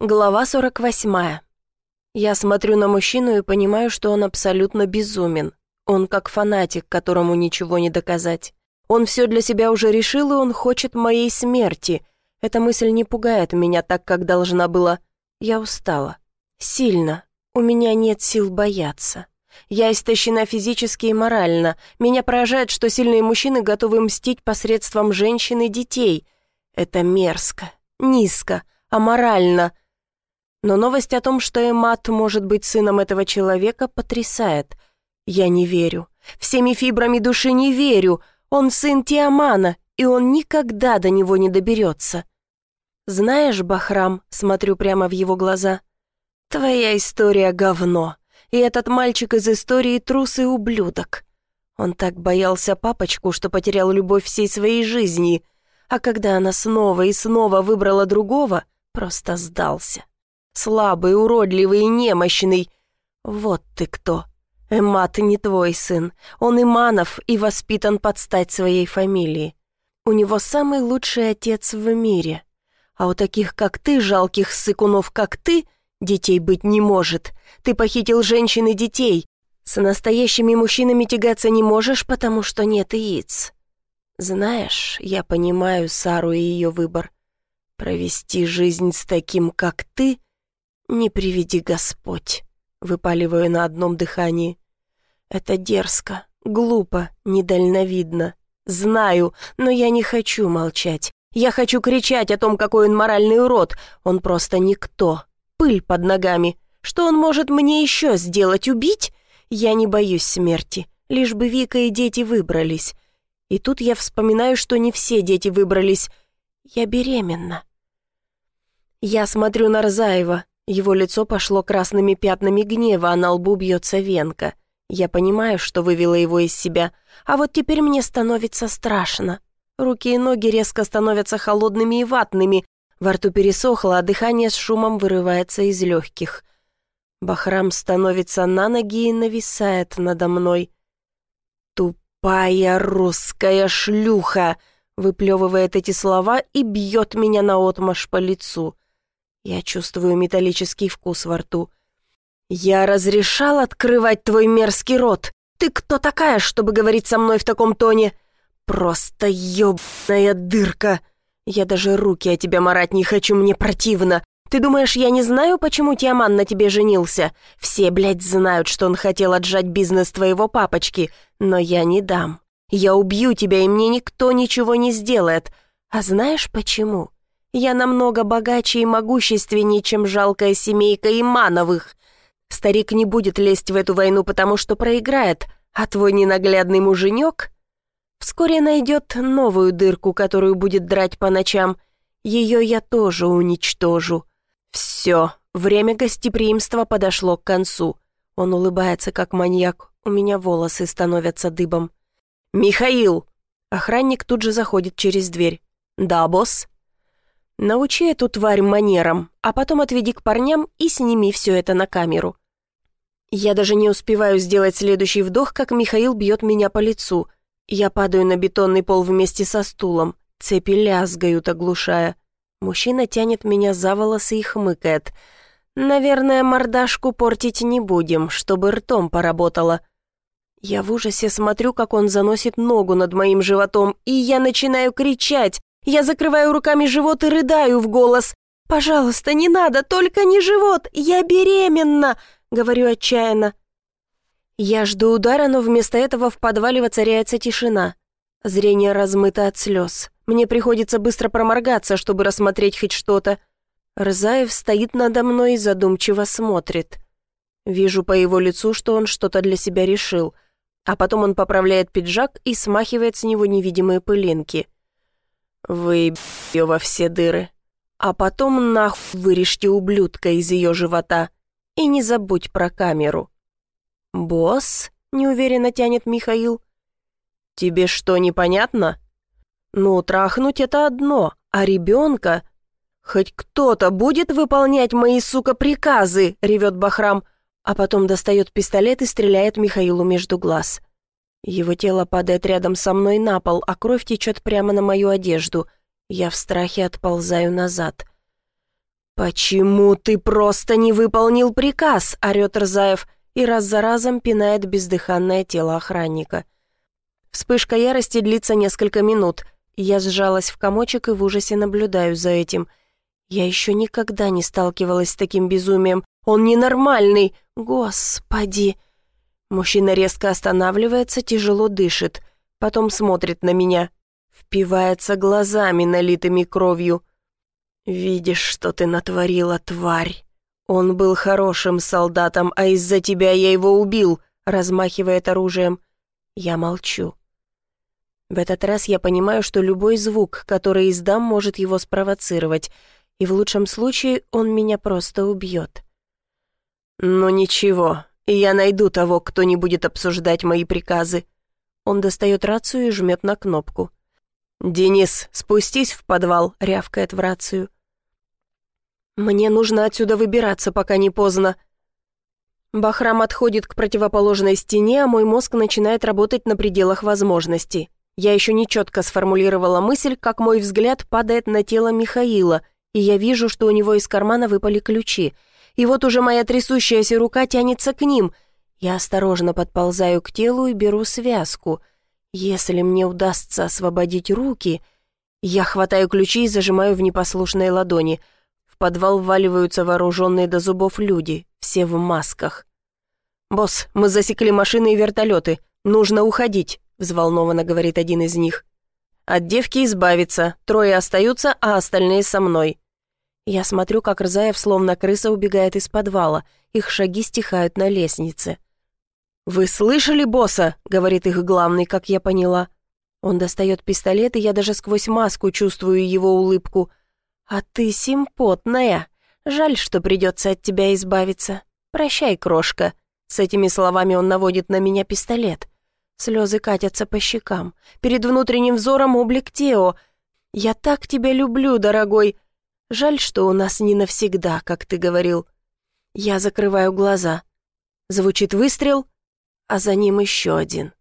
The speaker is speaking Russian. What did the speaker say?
Глава 48. Я смотрю на мужчину и понимаю, что он абсолютно безумен. Он как фанатик, которому ничего не доказать. Он все для себя уже решил, и он хочет моей смерти. Эта мысль не пугает меня так, как должна была. Я устала. Сильно. У меня нет сил бояться. Я истощена физически и морально. Меня поражает, что сильные мужчины готовы мстить посредством женщин и детей. Это мерзко, низко, аморально. Но новость о том, что Эмат может быть сыном этого человека, потрясает. Я не верю. Всеми фибрами души не верю. Он сын Тиамана, и он никогда до него не доберется. «Знаешь, Бахрам», — смотрю прямо в его глаза, — «твоя история — говно, и этот мальчик из истории трус и ублюдок. Он так боялся папочку, что потерял любовь всей своей жизни, а когда она снова и снова выбрала другого, просто сдался слабый, уродливый и немощный. Вот ты кто. Эмат не твой сын. Он Иманов и воспитан под стать своей фамилии. У него самый лучший отец в мире. А у таких, как ты, жалких сыкунов, как ты, детей быть не может. Ты похитил женщин и детей. С настоящими мужчинами тягаться не можешь, потому что нет яиц. Знаешь, я понимаю Сару и ее выбор. Провести жизнь с таким, как ты, «Не приведи Господь», — выпаливаю на одном дыхании. «Это дерзко, глупо, недальновидно. Знаю, но я не хочу молчать. Я хочу кричать о том, какой он моральный урод. Он просто никто. Пыль под ногами. Что он может мне еще сделать? Убить? Я не боюсь смерти. Лишь бы Вика и дети выбрались. И тут я вспоминаю, что не все дети выбрались. Я беременна. Я смотрю на Рзаева, его лицо пошло красными пятнами гнева, а на лбу бьется венка. Я понимаю, что вывела его из себя, а вот теперь мне становится страшно. Руки и ноги резко становятся холодными и ватными, во рту пересохло, а дыхание с шумом вырывается из легких. Бахрам становится на ноги и нависает надо мной. «Тупая русская шлюха!» выплевывает эти слова и бьет меня наотмашь по лицу. Я чувствую металлический вкус во рту. «Я разрешал открывать твой мерзкий рот. Ты кто такая, чтобы говорить со мной в таком тоне? Просто ёбаная дырка. Я даже руки о тебя марать не хочу, мне противно. Ты думаешь, я не знаю, почему Тиаман на тебе женился? Все, блядь, знают, что он хотел отжать бизнес твоего папочки, но я не дам. Я убью тебя, и мне никто ничего не сделает. А знаешь почему?» Я намного богаче и могущественнее, чем жалкая семейка Имановых. Старик не будет лезть в эту войну, потому что проиграет, а твой ненаглядный муженек вскоре найдет новую дырку, которую будет драть по ночам. Ее я тоже уничтожу. Все, время гостеприимства подошло к концу. Он улыбается, как маньяк. У меня волосы становятся дыбом. «Михаил!» Охранник тут же заходит через дверь. «Да, босс?» Научи эту тварь манерам, а потом отведи к парням и сними все это на камеру. Я даже не успеваю сделать следующий вдох, как Михаил бьет меня по лицу. Я падаю на бетонный пол вместе со стулом. Цепи лязгают, оглушая. Мужчина тянет меня за волосы и хмыкает. «Наверное, мордашку портить не будем, чтобы ртом поработало». Я в ужасе смотрю, как он заносит ногу над моим животом, и я начинаю кричать. Я закрываю руками живот и рыдаю в голос. «Пожалуйста, не надо, только не живот, я беременна!» — говорю отчаянно. Я жду удара, но вместо этого в подвале воцаряется тишина. Зрение размыто от слез. Мне приходится быстро проморгаться, чтобы рассмотреть хоть что-то. Рзаев стоит надо мной и задумчиво смотрит. Вижу по его лицу, что он что-то для себя решил. А потом он поправляет пиджак и смахивает с него невидимые пылинки. Вы ее во все дыры. А потом нахуй вырежьте ублюдка из ее живота. И не забудь про камеру. «Босс?» — неуверенно тянет Михаил. «Тебе что, непонятно?» «Ну, трахнуть — это одно, а ребенка...» «Хоть кто-то будет выполнять мои, сука, приказы!» — ревет Бахрам, а потом достает пистолет и стреляет Михаилу между глаз. Его тело падает рядом со мной на пол, а кровь течет прямо на мою одежду. Я в страхе отползаю назад. «Почему ты просто не выполнил приказ?» — орёт Рзаев и раз за разом пинает бездыханное тело охранника. Вспышка ярости длится несколько минут. Я сжалась в комочек и в ужасе наблюдаю за этим. Я еще никогда не сталкивалась с таким безумием. Он ненормальный! Господи! Мужчина резко останавливается, тяжело дышит. Потом смотрит на меня. Впивается глазами, налитыми кровью. «Видишь, что ты натворила, тварь? Он был хорошим солдатом, а из-за тебя я его убил», размахивает оружием. Я молчу. В этот раз я понимаю, что любой звук, который издам, может его спровоцировать, и в лучшем случае он меня просто убьет. «Ну ничего, я найду того, кто не будет обсуждать мои приказы». Он достает рацию и жмет на кнопку. «Денис, спустись в подвал», — рявкает в рацию. «Мне нужно отсюда выбираться, пока не поздно». Бахрам отходит к противоположной стене, а мой мозг начинает работать на пределах возможностей. Я еще не четко сформулировала мысль, как мой взгляд падает на тело Михаила, и я вижу, что у него из кармана выпали ключи. И вот уже моя трясущаяся рука тянется к ним. Я осторожно подползаю к телу и беру связку. Если мне удастся освободить руки... Я хватаю ключи и зажимаю в непослушной ладони — подвал вваливаются вооруженные до зубов люди, все в масках. «Босс, мы засекли машины и вертолеты. Нужно уходить», — взволнованно говорит один из них. «От девки избавиться. Трое остаются, а остальные со мной». Я смотрю, как Рзаев словно крыса убегает из подвала. Их шаги стихают на лестнице. «Вы слышали босса?» — говорит их главный, как я поняла. Он достает пистолет, и я даже сквозь маску чувствую его улыбку. «А ты симпотная. Жаль, что придется от тебя избавиться. Прощай, крошка». С этими словами он наводит на меня пистолет. Слезы катятся по щекам. Перед внутренним взором облик Тео. «Я так тебя люблю, дорогой. Жаль, что у нас не навсегда, как ты говорил». Я закрываю глаза. Звучит выстрел, а за ним еще один.